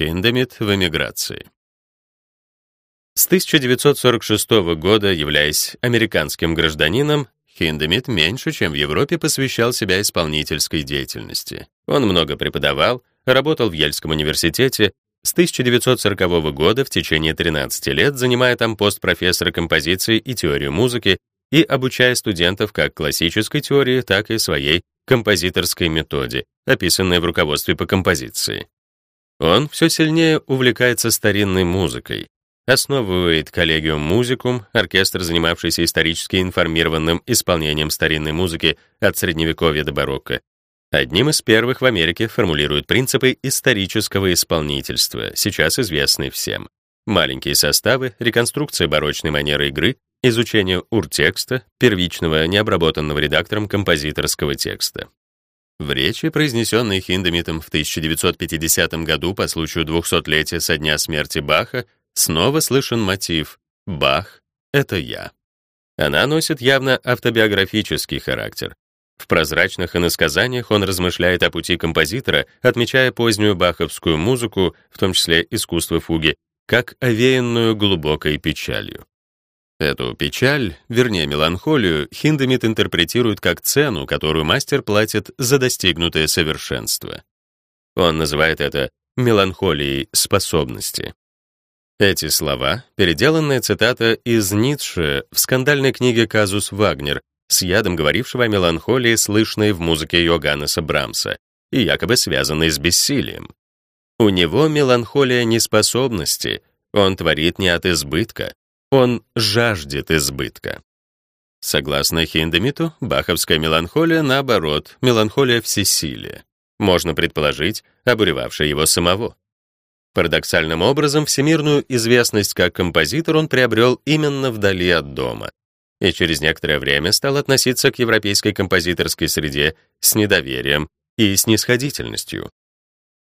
Хиндемит в эмиграции. С 1946 года, являясь американским гражданином, Хиндемит меньше, чем в Европе, посвящал себя исполнительской деятельности. Он много преподавал, работал в Ельском университете, с 1940 года в течение 13 лет занимая там пост профессора композиции и теории музыки и обучая студентов как классической теории, так и своей композиторской методе, описанной в руководстве по композиции. Он все сильнее увлекается старинной музыкой, основывает коллегиум музикум, оркестр, занимавшийся исторически информированным исполнением старинной музыки от средневековья до барокко. Одним из первых в Америке формулирует принципы исторического исполнительства, сейчас известные всем. Маленькие составы, реконструкция барочной манеры игры, изучение уртекста, первичного, необработанного редактором композиторского текста. В речи, произнесенной Хиндемитом в 1950 году по случаю 200-летия со дня смерти Баха, Снова слышен мотив «Бах — это я». Она носит явно автобиографический характер. В прозрачных иносказаниях он размышляет о пути композитора, отмечая позднюю баховскую музыку, в том числе искусство фуги, как овеянную глубокой печалью. Эту печаль, вернее меланхолию, Хиндемит интерпретирует как цену, которую мастер платит за достигнутое совершенство. Он называет это меланхолией способности. Эти слова — переделанная цитата из Ницше в скандальной книге «Казус Вагнер», с ядом говорившего о меланхолии, слышной в музыке Йоганнеса Брамса, и якобы связанной с бессилием. У него меланхолия неспособности, он творит не от избытка, он жаждет избытка. Согласно Хиндемиту, баховская меланхолия, наоборот, меланхолия всесилия. Можно предположить, обуревавшая его самого. Парадоксальным образом, всемирную известность как композитор он приобрел именно вдали от дома и через некоторое время стал относиться к европейской композиторской среде с недоверием и снисходительностью.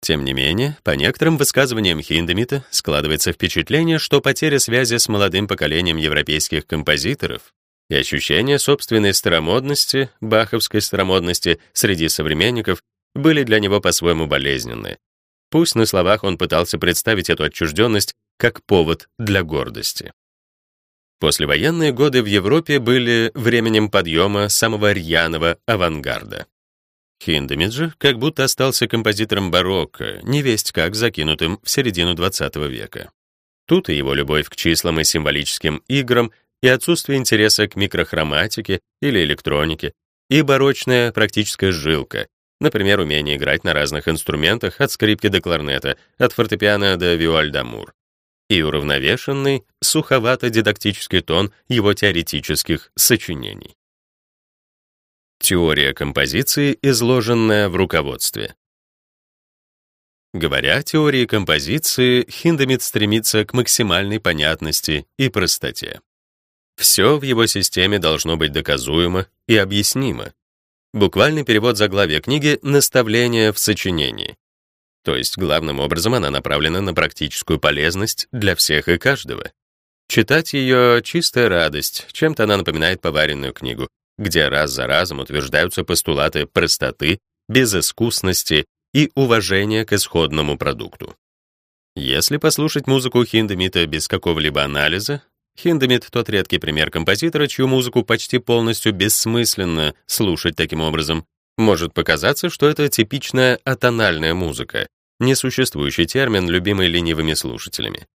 Тем не менее, по некоторым высказываниям Хиндемита складывается впечатление, что потеря связи с молодым поколением европейских композиторов и ощущение собственной старомодности, баховской старомодности среди современников были для него по-своему болезненны, Пусть на словах он пытался представить эту отчужденность как повод для гордости. Послевоенные годы в Европе были временем подъема самого рьяного авангарда. Хиндемит же как будто остался композитором барокко, невесть как закинутым в середину XX века. Тут и его любовь к числам и символическим играм, и отсутствие интереса к микрохроматике или электронике, и барочная практическая жилка, Например, умение играть на разных инструментах от скрипки до кларнета, от фортепиано до виоль-дамур. И уравновешенный, суховато-дидактический тон его теоретических сочинений. Теория композиции, изложенная в руководстве. Говоря о теории композиции, Хиндемит стремится к максимальной понятности и простоте. Все в его системе должно быть доказуемо и объяснимо, Буквальный перевод заглавия книги «Наставление в сочинении». То есть, главным образом, она направлена на практическую полезность для всех и каждого. Читать ее — чистая радость, чем-то она напоминает поваренную книгу, где раз за разом утверждаются постулаты простоты, безыскусности и уважения к исходному продукту. Если послушать музыку Хиндемита без какого-либо анализа, Хиндемит — тот редкий пример композитора, чью музыку почти полностью бессмысленно слушать таким образом. Может показаться, что это типичная атональная музыка, несуществующий термин, любимый ленивыми слушателями.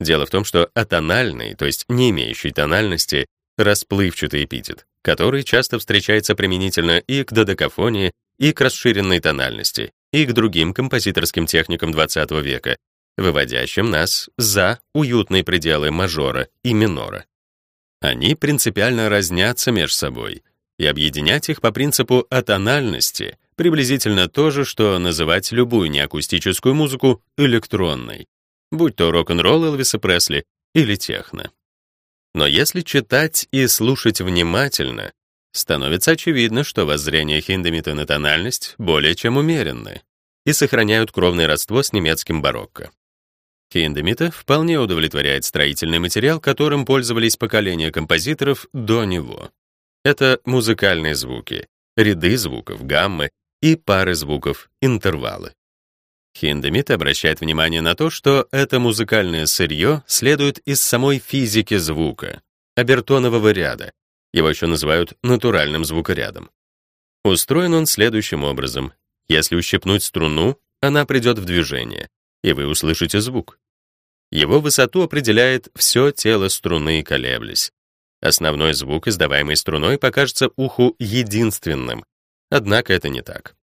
Дело в том, что атональный, то есть не имеющий тональности, расплывчатый эпитет, который часто встречается применительно и к додекафонии, и к расширенной тональности, и к другим композиторским техникам XX века, выводящим нас за уютные пределы мажора и минора. Они принципиально разнятся между собой, и объединять их по принципу атональности приблизительно то же, что называть любую неакустическую музыку электронной, будь то рок-н-ролл Элвиса Пресли или техно. Но если читать и слушать внимательно, становится очевидно, что воззрение Хиндемита на тональность более чем умеренны и сохраняют кровное родство с немецким барокко. Хиндемита вполне удовлетворяет строительный материал, которым пользовались поколения композиторов до него. Это музыкальные звуки, ряды звуков, гаммы и пары звуков, интервалы. Хиндемит обращает внимание на то, что это музыкальное сырье следует из самой физики звука, обертонового ряда. Его еще называют натуральным звукорядом. Устроен он следующим образом. Если ущипнуть струну, она придет в движение, и вы услышите звук. Его высоту определяет все тело струны, колеблясь. Основной звук, издаваемый струной, покажется уху единственным, однако это не так.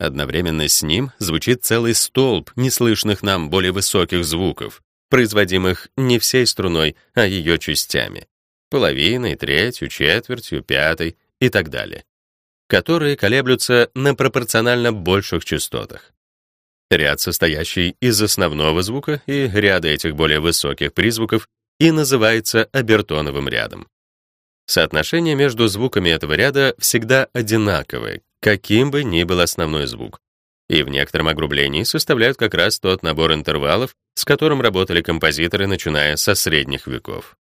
Одновременно с ним звучит целый столб неслышных нам более высоких звуков, производимых не всей струной, а ее частями — половиной, третью, четвертью, пятой и так далее, которые колеблются на пропорционально больших частотах. Ряд, состоящий из основного звука и ряда этих более высоких призвуков, и называется обертоновым рядом. Соотношение между звуками этого ряда всегда одинаковое, каким бы ни был основной звук, и в некотором огрублении составляют как раз тот набор интервалов, с которым работали композиторы, начиная со средних веков.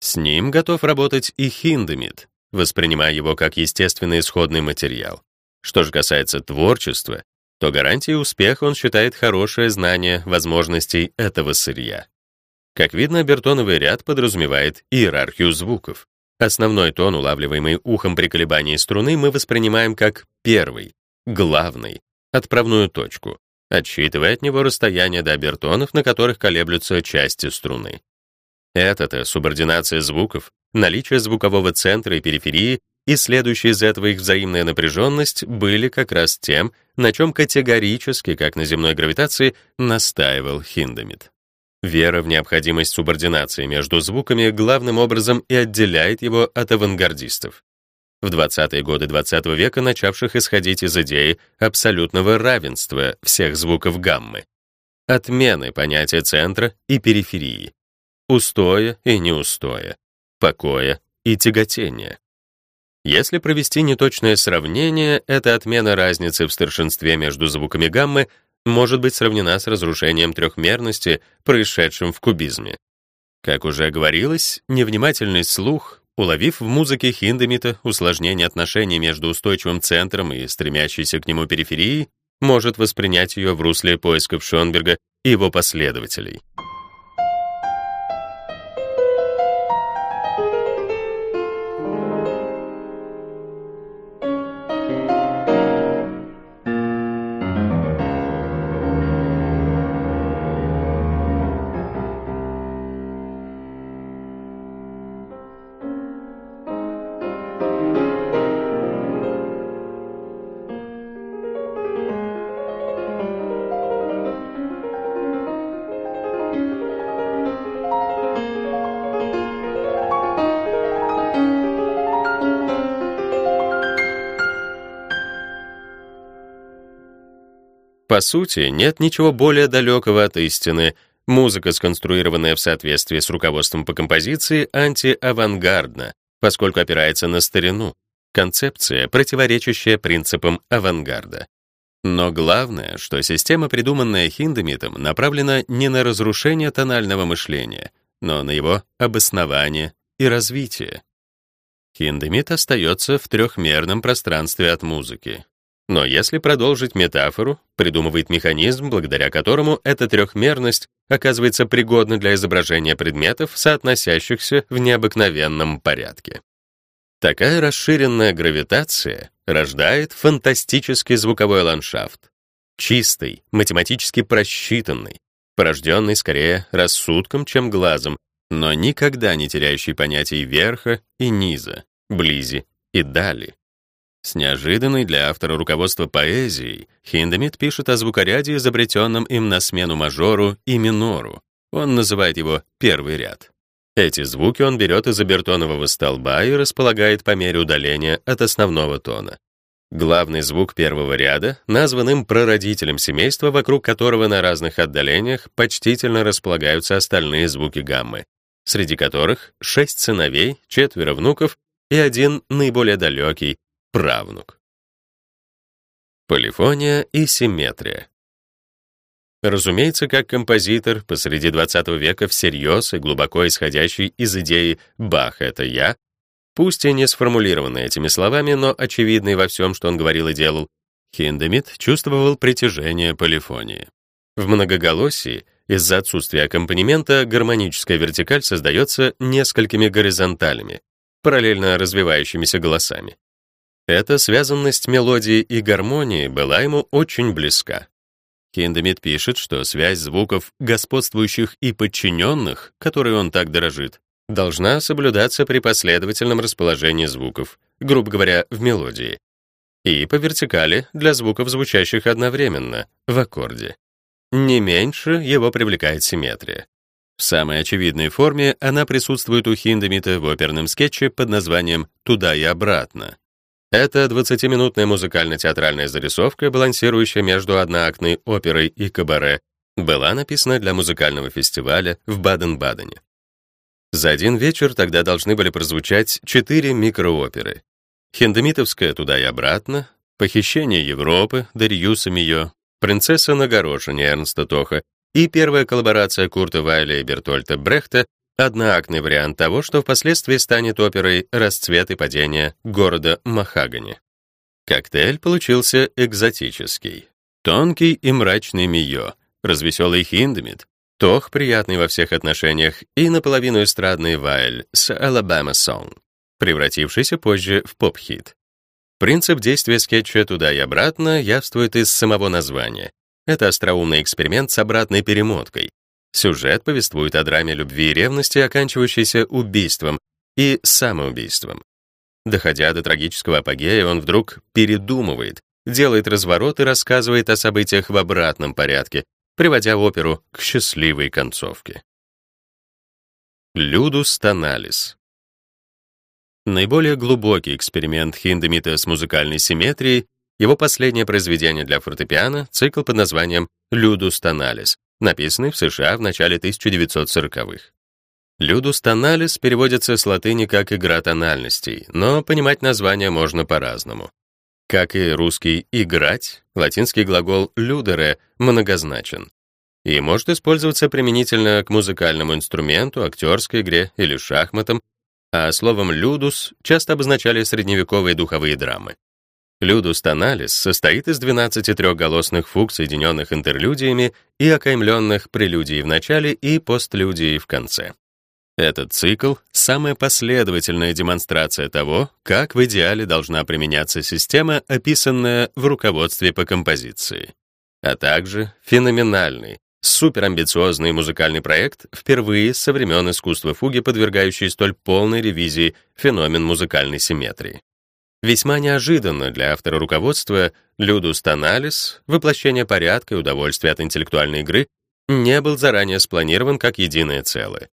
С ним готов работать и Хиндемит, воспринимая его как естественный исходный материал. Что же касается творчества, то гарантией успеха он считает хорошее знание возможностей этого сырья. Как видно, бертоновый ряд подразумевает иерархию звуков. Основной тон, улавливаемый ухом при колебании струны, мы воспринимаем как первый, главный, отправную точку, отсчитывая от него расстояние до обертонов, на которых колеблются части струны. Это-то субординация звуков, наличие звукового центра и периферии и следующая из этого их взаимная напряженность были как раз тем, на чем категорически, как на земной гравитации, настаивал Хиндемит. Вера в необходимость субординации между звуками главным образом и отделяет его от авангардистов. В 20-е годы XX -го века начавших исходить из идеи абсолютного равенства всех звуков гаммы, отмены понятия центра и периферии, устоя и неустоя, покоя и тяготения. Если провести неточное сравнение, эта отмена разницы в старшинстве между звуками гаммы может быть сравнена с разрушением трехмерности, происшедшим в кубизме. Как уже говорилось, невнимательный слух, уловив в музыке Хиндемита усложнение отношений между устойчивым центром и стремящейся к нему периферией, может воспринять ее в русле поисков Шонберга и его последователей. По сути, нет ничего более далекого от истины. Музыка, сконструированная в соответствии с руководством по композиции, антиавангардна, поскольку опирается на старину. Концепция, противоречащая принципам авангарда. Но главное, что система, придуманная Хиндемитом, направлена не на разрушение тонального мышления, но на его обоснование и развитие. Хиндемит остается в трехмерном пространстве от музыки. Но если продолжить метафору, придумывает механизм, благодаря которому эта трехмерность оказывается пригодна для изображения предметов, соотносящихся в необыкновенном порядке. Такая расширенная гравитация рождает фантастический звуковой ландшафт, чистый, математически просчитанный, порожденный скорее рассудком, чем глазом, но никогда не теряющий понятий верха и низа, близи и дали. С неожиданной для автора руководства поэзией Хиндемит пишет о звукоряде, изобретенном им на смену мажору и минору. Он называет его первый ряд. Эти звуки он берет из обертонового столба и располагает по мере удаления от основного тона. Главный звук первого ряда назван им прародителем семейства, вокруг которого на разных отдалениях почтительно располагаются остальные звуки гаммы, среди которых шесть сыновей, четверо внуков и один наиболее далекий, правнук. Полифония и симметрия. Разумеется, как композитор посреди XX века всерьез и глубоко исходящий из идеи «Бах — это я», пусть и не сформулированный этими словами, но очевидный во всем, что он говорил и делал, Хиндемит чувствовал притяжение полифонии. В многоголосии из-за отсутствия аккомпанемента гармоническая вертикаль создается несколькими горизонталями, параллельно развивающимися голосами. Эта связанность мелодии и гармонии была ему очень близка. Хиндемит пишет, что связь звуков господствующих и подчиненных, которой он так дорожит, должна соблюдаться при последовательном расположении звуков, грубо говоря, в мелодии, и по вертикали для звуков, звучащих одновременно, в аккорде. Не меньше его привлекает симметрия. В самой очевидной форме она присутствует у Хиндемита в оперном скетче под названием «Туда и обратно». Это 20-минутная музыкально-театральная зарисовка, балансирующая между одноактной оперой и кабаре, была написана для музыкального фестиваля в Баден-Бадене. За один вечер тогда должны были прозвучать четыре микрооперы. Хендемитовская «Туда и обратно», «Похищение Европы» Дарьюса Мио, «Принцесса на горошине» Эрнста Тоха и первая коллаборация Курта Вайля и Бертольта Брехта, одноактный вариант того, что впоследствии станет оперой «Расцвет и падение города Махагани». Коктейль получился экзотический. Тонкий и мрачный Мио, развеселый Хиндемит, Тох приятный во всех отношениях и наполовину эстрадный Вайль с «Alabama Song» превратившийся позже в поп-хит. Принцип действия скетча «Туда и обратно» явствует из самого названия. Это остроумный эксперимент с обратной перемоткой. Сюжет повествует о драме любви и ревности, оканчивающейся убийством и самоубийством. Доходя до трагического апогея, он вдруг передумывает, делает разворот и рассказывает о событиях в обратном порядке, приводя оперу к счастливой концовке. Людус Тоналис Наиболее глубокий эксперимент Хиндемита с музыкальной симметрией его последнее произведение для фортепиано, цикл под названием «Людус тоналис», написанный в США в начале 1940-х. «Людус тоналис» переводится с латыни как «игра тональностей», но понимать название можно по-разному. Как и русский «играть», латинский глагол «людере» многозначен и может использоваться применительно к музыкальному инструменту, актерской игре или шахматам, а словом «людус» часто обозначали средневековые духовые драмы. Людус тоналис состоит из 12 трехголосных фуг, соединенных интерлюдиями и окаймленных прелюдией в начале и постлюдией в конце. Этот цикл — самая последовательная демонстрация того, как в идеале должна применяться система, описанная в руководстве по композиции, а также феноменальный, суперамбициозный музыкальный проект, впервые со времен искусства фуги, подвергающий столь полной ревизии феномен музыкальной симметрии. Весьма неожиданно для автора руководства Людус Тоналис, воплощение порядка и удовольствия от интеллектуальной игры, не был заранее спланирован как единое целое.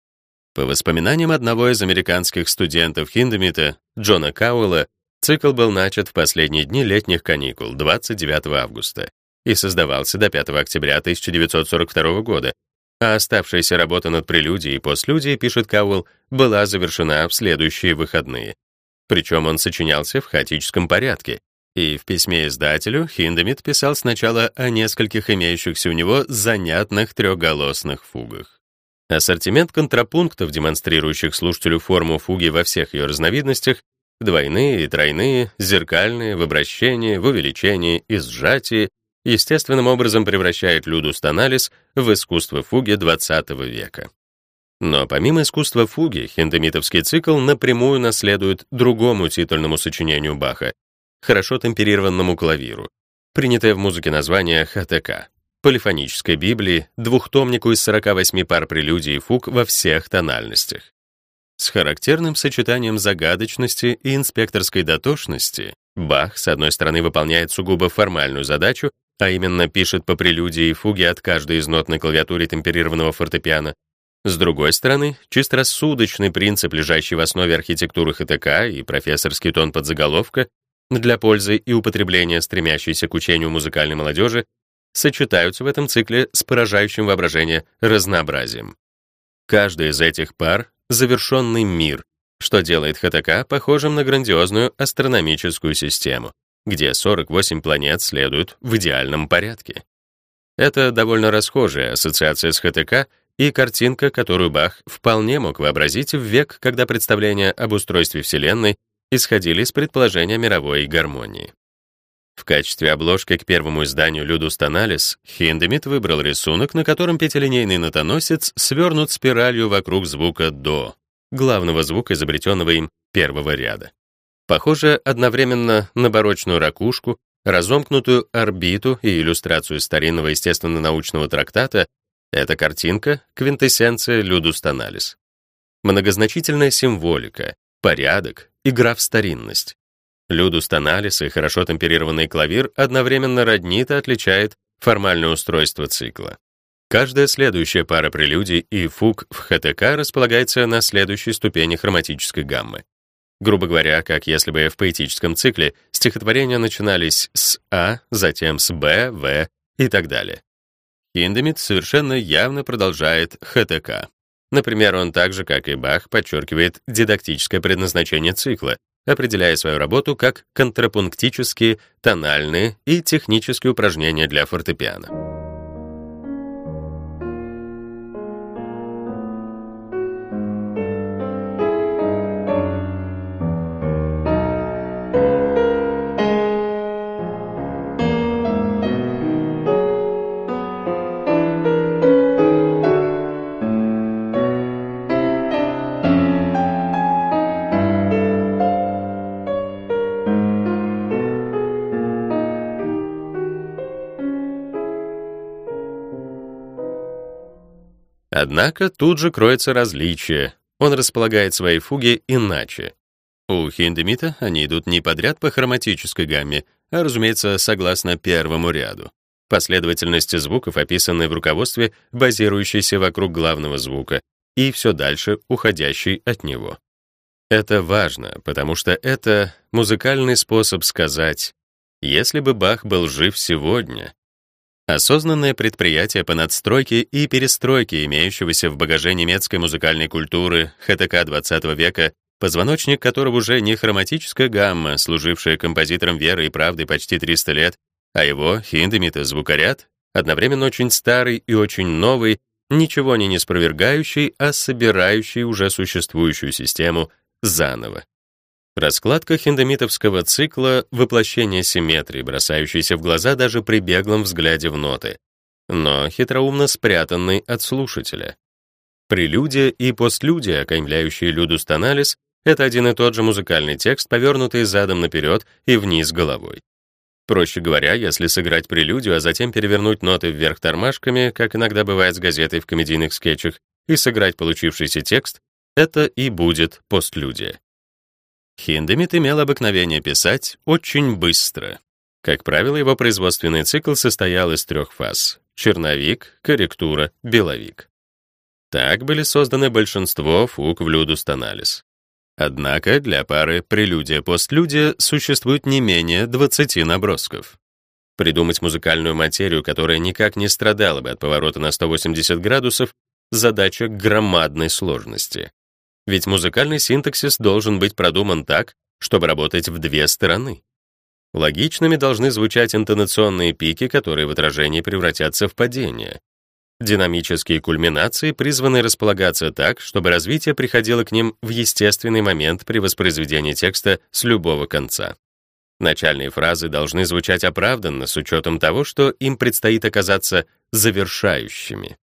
По воспоминаниям одного из американских студентов Хиндемита, Джона Кауэлла, цикл был начат в последние дни летних каникул, 29 августа и создавался до 5 октября 1942 года, а оставшаяся работа над прелюдией и постлюдией, пишет Кауэлл, была завершена в следующие выходные. Причем он сочинялся в хаотическом порядке, и в письме издателю Хиндемит писал сначала о нескольких имеющихся у него занятных трехголосных фугах. Ассортимент контрапунктов, демонстрирующих слушателю форму фуги во всех ее разновидностях, двойные и тройные, зеркальные, в обращении, в увеличении и сжатии, естественным образом превращает людус тоналис в искусство фуги XX века. Но помимо искусства фуги, хиндемитовский цикл напрямую наследует другому титульному сочинению Баха, хорошо темперированному клавиру, принятое в музыке название ХТК, полифонической Библии, двухтомнику из 48 пар прелюдий и фуг во всех тональностях. С характерным сочетанием загадочности и инспекторской дотошности Бах, с одной стороны, выполняет сугубо формальную задачу, а именно пишет по прелюдии и фуге от каждой из нот на клавиатуре темперированного фортепиано. С другой стороны, чисто рассудочный принцип, лежащий в основе архитектуры ХТК и профессорский тон подзаголовка для пользы и употребления стремящейся к учению музыкальной молодежи сочетаются в этом цикле с поражающим воображение разнообразием. Каждая из этих пар — завершенный мир, что делает ХТК похожим на грандиозную астрономическую систему, где 48 планет следуют в идеальном порядке. Это довольно расхожая ассоциация с ХТК и картинка, которую Бах вполне мог вообразить в век, когда представления об устройстве Вселенной исходили из предположения мировой гармонии. В качестве обложки к первому изданию «Людус Тоналис» Хиндемит выбрал рисунок, на котором пятилинейный нотоносец свернут спиралью вокруг звука «до», главного звука, изобретенного им первого ряда. Похоже одновременно на барочную ракушку, разомкнутую орбиту и иллюстрацию старинного естественно-научного трактата, эта картинка — квинтэссенция «Людус Тоналис». Многозначительная символика, порядок, игра в старинность. Людус тоналис и хорошо темперированный клавир одновременно роднит и отличает формальное устройство цикла. Каждая следующая пара прелюдий и фуг в ХТК располагается на следующей ступени хроматической гаммы. Грубо говоря, как если бы в поэтическом цикле стихотворения начинались с А, затем с Б, В и так далее. Хиндемит совершенно явно продолжает ХТК. Например, он так же, как и Бах, подчеркивает дидактическое предназначение цикла, определяя свою работу как контрапунктические, тональные и технические упражнения для фортепиано. Однако тут же кроется различие. Он располагает свои фуги иначе. У Хиндемита они идут не подряд по хроматической гамме, а, разумеется, согласно первому ряду. Последовательности звуков, описанной в руководстве, базирующейся вокруг главного звука, и все дальше уходящий от него. Это важно, потому что это музыкальный способ сказать, если бы Бах был жив сегодня, Осознанное предприятие по надстройке и перестройке имеющегося в багаже немецкой музыкальной культуры ХТК 20 века, позвоночник которого уже не хроматическая гамма, служившая композитором веры и правды почти 300 лет, а его Хиндемита звукоряд, одновременно очень старый и очень новый, ничего не неспровергающий, а собирающий уже существующую систему заново. Раскладка хиндемитовского цикла — воплощение симметрии, бросающейся в глаза даже при беглом взгляде в ноты, но хитроумно спрятанный от слушателя. Прелюдия и постлюдия, окаймляющие людус тоналис, это один и тот же музыкальный текст, повернутый задом наперед и вниз головой. Проще говоря, если сыграть прелюдию, а затем перевернуть ноты вверх тормашками, как иногда бывает с газетой в комедийных скетчах, и сыграть получившийся текст, это и будет постлюдия. Хиндемит имел обыкновение писать очень быстро. Как правило, его производственный цикл состоял из трех фаз — черновик, корректура, беловик. Так были созданы большинство фуг в Людус. Однако для пары прелюдия-постлюдия существует не менее 20 набросков. Придумать музыкальную материю, которая никак не страдала бы от поворота на 180 градусов, задача громадной сложности. Ведь музыкальный синтаксис должен быть продуман так, чтобы работать в две стороны. Логичными должны звучать интонационные пики, которые в отражении превратятся в падение. Динамические кульминации призваны располагаться так, чтобы развитие приходило к ним в естественный момент при воспроизведении текста с любого конца. Начальные фразы должны звучать оправданно с учетом того, что им предстоит оказаться завершающими.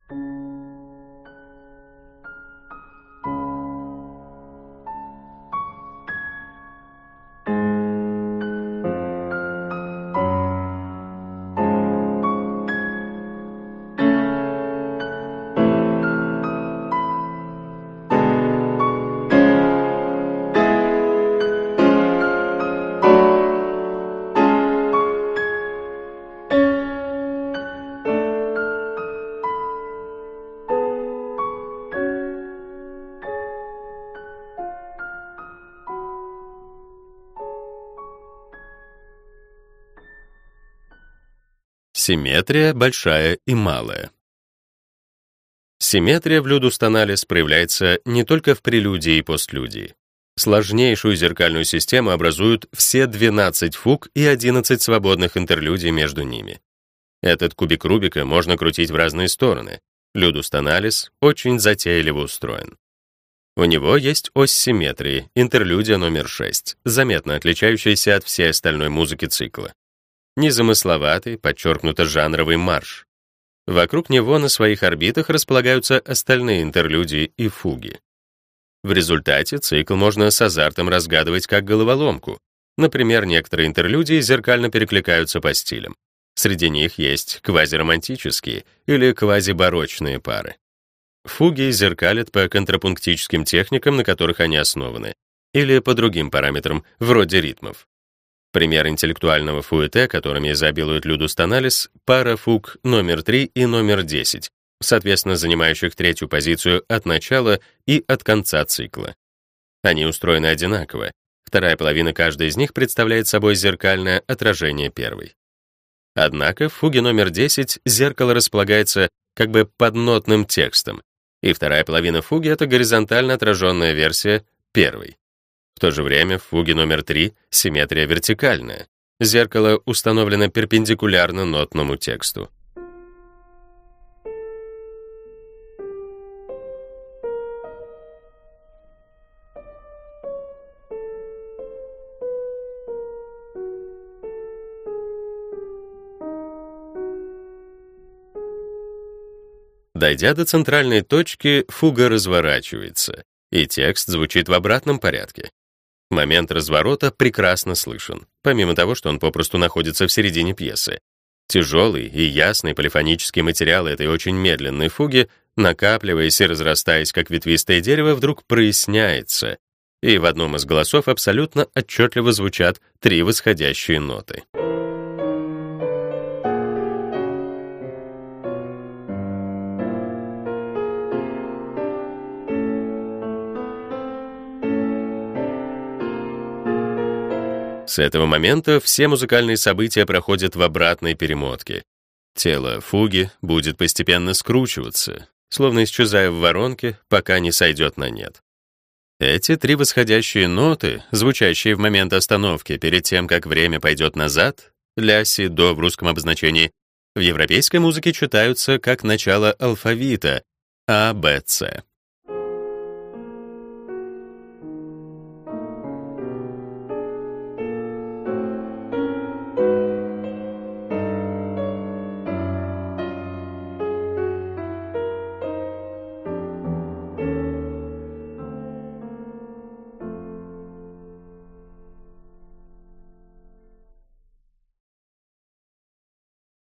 Симметрия большая и малая. Симметрия в людус-тоналис проявляется не только в прелюдии и постлюдии. Сложнейшую зеркальную систему образуют все 12 фуг и 11 свободных интерлюдий между ними. Этот кубик Рубика можно крутить в разные стороны. Людус-тоналис очень затейливо устроен. У него есть ось симметрии, интерлюдия номер 6, заметно отличающаяся от всей остальной музыки цикла. Незамысловатый, подчеркнуто жанровый марш. Вокруг него на своих орбитах располагаются остальные интерлюдии и фуги. В результате цикл можно с азартом разгадывать как головоломку. Например, некоторые интерлюдии зеркально перекликаются по стилям. Среди них есть квазиромантические или квазибарочные пары. Фуги зеркалят по контрапунктическим техникам, на которых они основаны, или по другим параметрам, вроде ритмов. Пример интеллектуального фуэте, которыми изобилует Людус-Тоналис, пара фуг номер 3 и номер 10, соответственно, занимающих третью позицию от начала и от конца цикла. Они устроены одинаково. Вторая половина каждой из них представляет собой зеркальное отражение первой. Однако в фуге номер 10 зеркало располагается как бы под нотным текстом, и вторая половина фуги — это горизонтально отраженная версия первой. В то же время в фуге номер 3 симметрия вертикальная. Зеркало установлено перпендикулярно нотному тексту. Дойдя до центральной точки, фуга разворачивается, и текст звучит в обратном порядке. Момент разворота прекрасно слышен, помимо того, что он попросту находится в середине пьесы. Тяжелый и ясный полифонический материал этой очень медленной фуги, накапливаясь и разрастаясь как ветвистое дерево, вдруг проясняется, и в одном из голосов абсолютно отчетливо звучат три восходящие ноты. С этого момента все музыкальные события проходят в обратной перемотке. Тело фуги будет постепенно скручиваться, словно исчезая в воронке, пока не сойдет на нет. Эти три восходящие ноты, звучащие в момент остановки перед тем, как время пойдет назад, ля, си, до в русском обозначении, в европейской музыке читаются как начало алфавита А, Б, С.